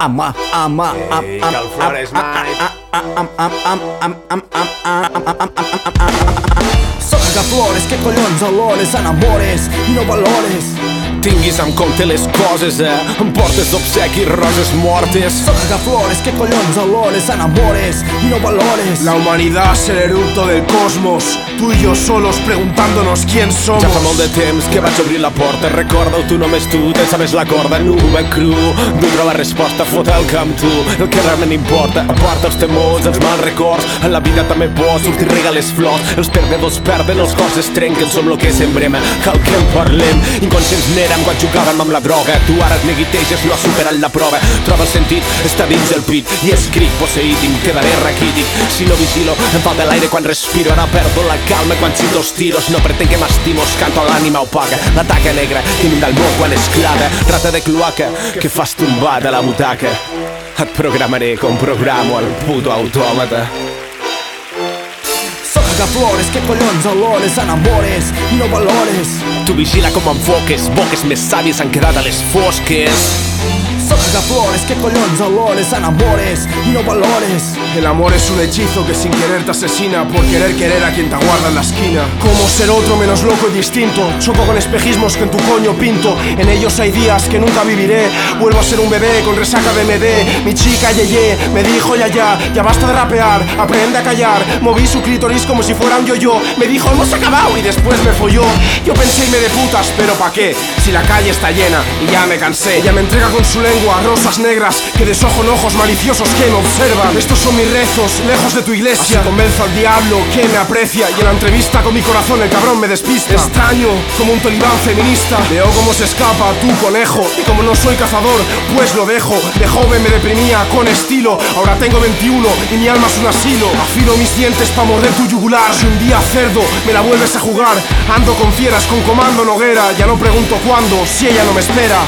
ama, ama, ama, ama, Soca flores, que ama, ama, ama, ama, ama, ama, Tinguis en compte les coses, eh? Em portes d'obsequi roses mortes. Soc agaflores, que collons olores, enamores i no valores. La humanidad es el eructo del cosmos. Tú y yo solos preguntándonos quién somos. Ja fa molt de temps que vaig obrir la porta Recorda-ho tu, només tu, te sabes la corda Nube cru, d'una la resposta Fot el amb tu, el que realment importa Aparta els temors, els mals records En la vida també pot sortir rega les flors Els perdedors perden, els cors es trenquen Som lo que sembrem, cal que en parlem Inconscients n'érem quan jugàvem amb la droga. Tu ara et neguiteges, no has superat la prova. Troba el sentit, està dins el pit. I escric posseït, em quedaré raquític Si no vigilo, em falta l'aire quan respiro. Ara perdo la calma quan cito els tiros. No pretenc que m'estimos, canto l'ànima opaca. La taca negra que inunda el món quan esclava Rata de cloaca que fas tombar de la butaca. Et programaré com programo el puto autòmata Soc agaflores, que collons olores, enamores i no valores. Tu vigila com enfoques, boques més sàvies han quedat a les fosques Soc agaflores, que collons olores, enamores i no valores. El amor es un hechizo que sin querer te asesina por querer querer a quien te aguarda en la esquina. Como ser otro menos loco y distinto. Choco con espejismos que en tu coño pinto. En ellos hay días que nunca viviré. Vuelvo a ser un bebé con resaca de MD. Mi chica Yeye me dijo ya ya, ya basta de rapear, aprende a callar. Moví su clítoris como si fuera un yo-yo. Me dijo hemos acabado y después me folló. Yo pensé y me de putas, pero ¿pa' qué? Si la calle está llena y ya me cansé. Ella me entrega con su lengua rosas negras que desojo en ojos maliciosos que me observan. Estos son mis rezos, lejos de tu iglesia. Así convenzo al diablo que me aprecia y en la entrevista con mi corazón el cabrón me despista. Extraño, como un talibán feminista. Veo cómo se escapa tu conejo y como no soy cazador, pues lo dejo. De joven me deprimía con estilo, ahora tengo 21 y mi alma es un asilo. Afilo mis dientes para morder tu yugular. Si un día cerdo me la vuelves a jugar, ando con fieras con comando noguera. Ya no pregunto cuándo, si ella no me espera.